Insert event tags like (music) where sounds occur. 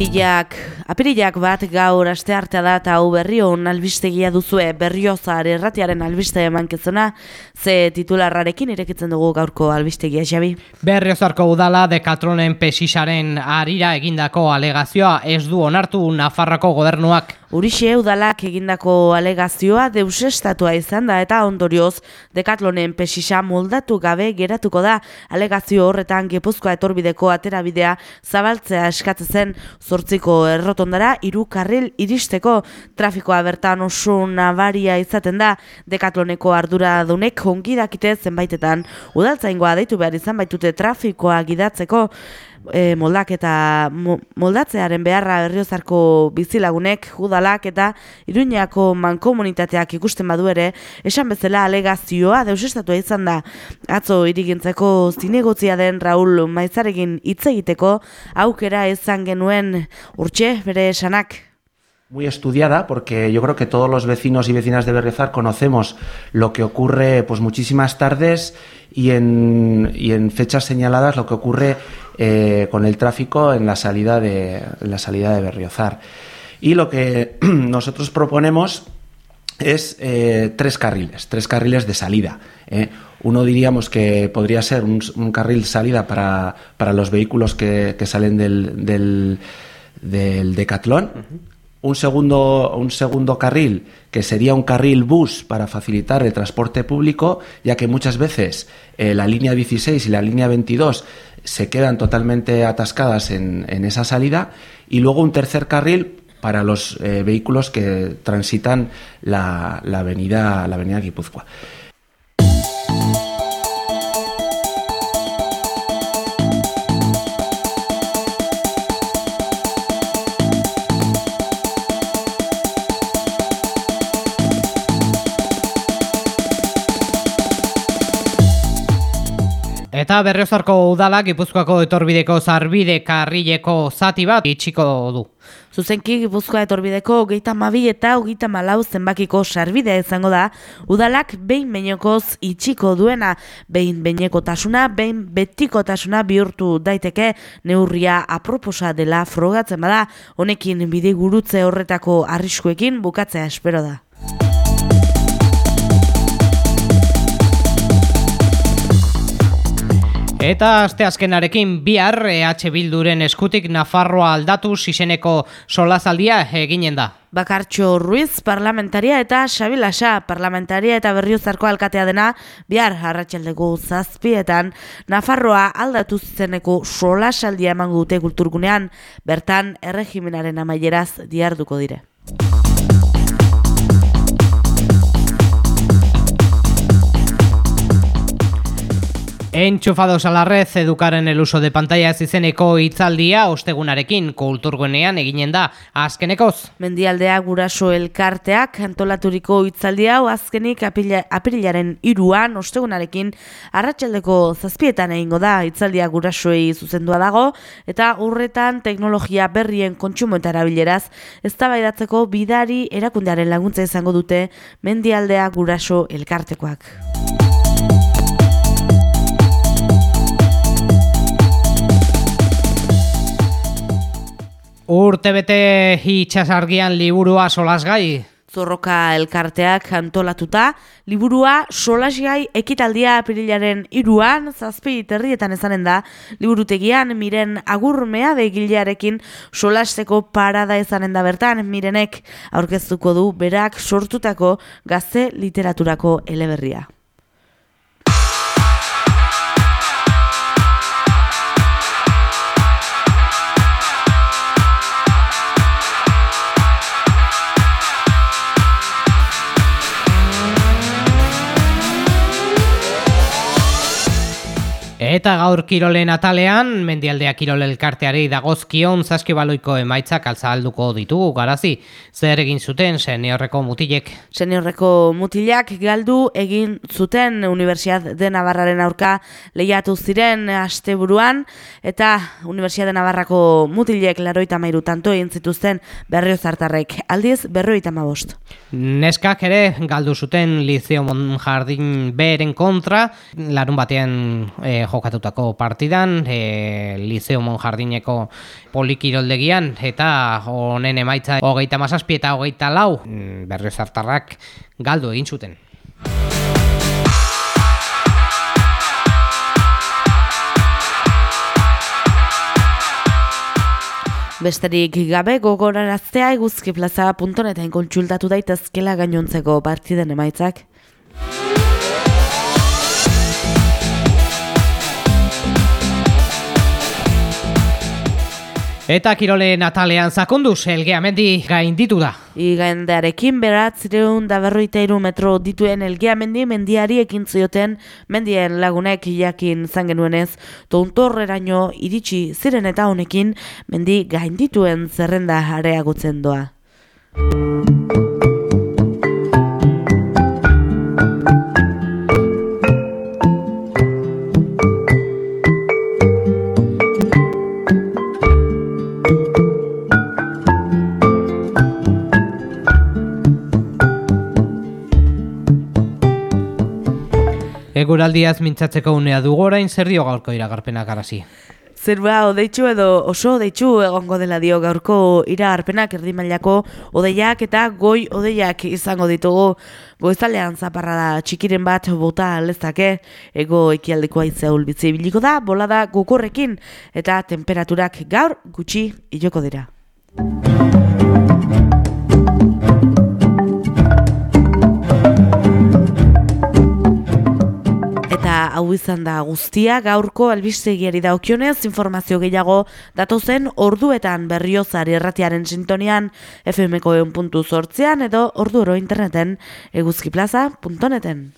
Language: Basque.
Apirilak, apirilak bat gaur aste artea da eta hau berrion albistegia duzue berriozar erratiaren albiste emankezuna ze titularrarekin irekitzen dugu gaurko albistegia Xabi. Berriozarko udala dekatronen pesisaren arira egindako alegazioa ez du onartu Nafarroko gobernuak. Urixe udalak egindako alegazioa deusestatua izan da eta ondorioz dekatlonen pesisa moldatu gabe geratuko da alegazio horretan gipuzkoa etorbideko aterabidea zabaltzea eskatzen zortziko errotondara hiru karril iristeko. Trafikoa bertan oso nabaria izaten da. Dekatloneko ardura dunek ongi dakite zenbaitetan. Udaltzaingoa deitu behar izan baitute trafikoa gidatzeko e, moldak eta moldatzearen beharra berriozarko bizilagunek, judalak eta iruñako mankomunitateak ikusten badu ere, esan bezala alegazioa deusestatua izan da. Atzo irigintzeko zinegotzia den Raul Maizarekin hitz aukera izan genuen urtxe bere esanak muy estudiada porque yo creo que todos los vecinos y vecinas de Berriozar conocemos lo que ocurre pues muchísimas tardes y en, y en fechas señaladas lo que ocurre eh, con el tráfico en la salida de en la salida de Berriozar. Y lo que (clears throat) nosotros proponemos es eh, tres carriles, tres carriles de salida. Eh. Uno diríamos que podría ser un, un carril salida para, para los vehículos que, que salen del, del, del decatlón. Uh -huh un segundo, un segundo carril que sería un carril bus para facilitar el transporte público, ya que muchas veces eh, la línea 16 y la línea 22 se quedan totalmente atascadas en, en esa salida, y luego un tercer carril para los eh, vehículos que transitan la, la, avenida, la avenida Guipúzcoa. Eta berriozarko udalak Gipuzkoako etorbideko zarbide karrileko zati bat itxiko du. Zuzenki Gipuzkoa etorbideko hogeita mabi eta hogeita malau zenbakiko sarbidea izango da, udalak behin behinekoz itxiko duena, behin behineko tasuna, behin betiko tasuna bihurtu daiteke neurria aproposa dela frogatzen bada, honekin bide gurutze horretako arriskuekin bukatzea espero da. Eta aste azkenarekin bihar EH Bilduren eskutik Nafarroa aldatu siseneko solazaldia eginen da. Bakartxo Ruiz parlamentaria eta Xabilasa parlamentaria eta berriozarko alkatea dena bihar harratxaldeko zazpietan Nafarroa aldatu zeneko solasaldia eman gute kulturgunean bertan erregimenaren amaieraz diarduko dire. Enchufados a la red edukaren el uso de pantallas izeneko hitzaldia ostegunarekin kulturgunean eginen da azkenekoz. Mendialdea guraso elkarteak antolaturiko hitzaldia hau azkenik apirilaren iruan ostegunarekin arratsaldeko zazpietan egingo da hitzaldia gurasoei zuzendua dago eta urretan teknologia berrien kontsumo eta erabileraz eztabaidatzeko bidari erakundearen laguntza izango dute Mendialdea guraso elkartekoak. Urte bete hitxasargian liburua solasgai. Zorroka elkarteak antolatuta, liburua solasgai ekitaldia apirilaren iruan, zazpi terrietan ezanen da, liburutegian miren agurmea begilearekin solasteko parada ezanen da bertan, mirenek aurkeztuko du berak sortutako gazte literaturako eleberria. Eta gaur kirolen atalean, mendialdea kirol elkarteari dagozkion zaskibaloiko emaitzak alzahalduko ditugu garazi. Zer egin zuten seniorreko mutilek? Seniorreko mutilak galdu egin zuten Universidad de Navarraren aurka lehiatu ziren asteburuan eta Universidad de Navarrako mutilek laroita mairu tanto egin zituzten berrio zartarrek. Aldiz, berroita mabost. Neskak ere galdu zuten Lizio Monjardin beren kontra, larun batean eh, jokatutako partidan, e, Liceo Monjardineko polikiroldegian, eta honen emaitza hogeita masazpi eta hogeita lau mm, berriozartarrak galdu egin zuten. Besterik gabe gogoraraztea eguzkiplaza.neten kontsultatu daitezkela gainontzeko partiden emaitzak. Eta kirole natalean zakonduz, elgeamendi gainditu da. Igaendearekin beratzireun da berroita metro dituen elgeamendi mendiari ekin zioten mendien lagunek jakin zangenuenez, tontorreraino iritsi ziren eta honekin mendi gaindituen zerrenda areagutzen doa. Eguraldiaz mintzatzeko unea dugu orain zer dio gaurko iragarpenak arazi. Zerba odeitzu edo oso odeitzu egongo dela dio gaurko iragarpenak erdimailako odeiak eta goi odeiak izango ditugu. Goizalean zaparra da txikiren bat bota lezake ego ekialdeko aitzea ulbitzi biliko da bolada gukurrekin eta temperaturak gaur gutxi iloko dira. Hau izan da guztia gaurko albistegiari daukionez informazio gehiago datozen orduetan berriozari erratiaren sintonian FMko eun puntu edo orduro interneten eguzkiplaza.neten.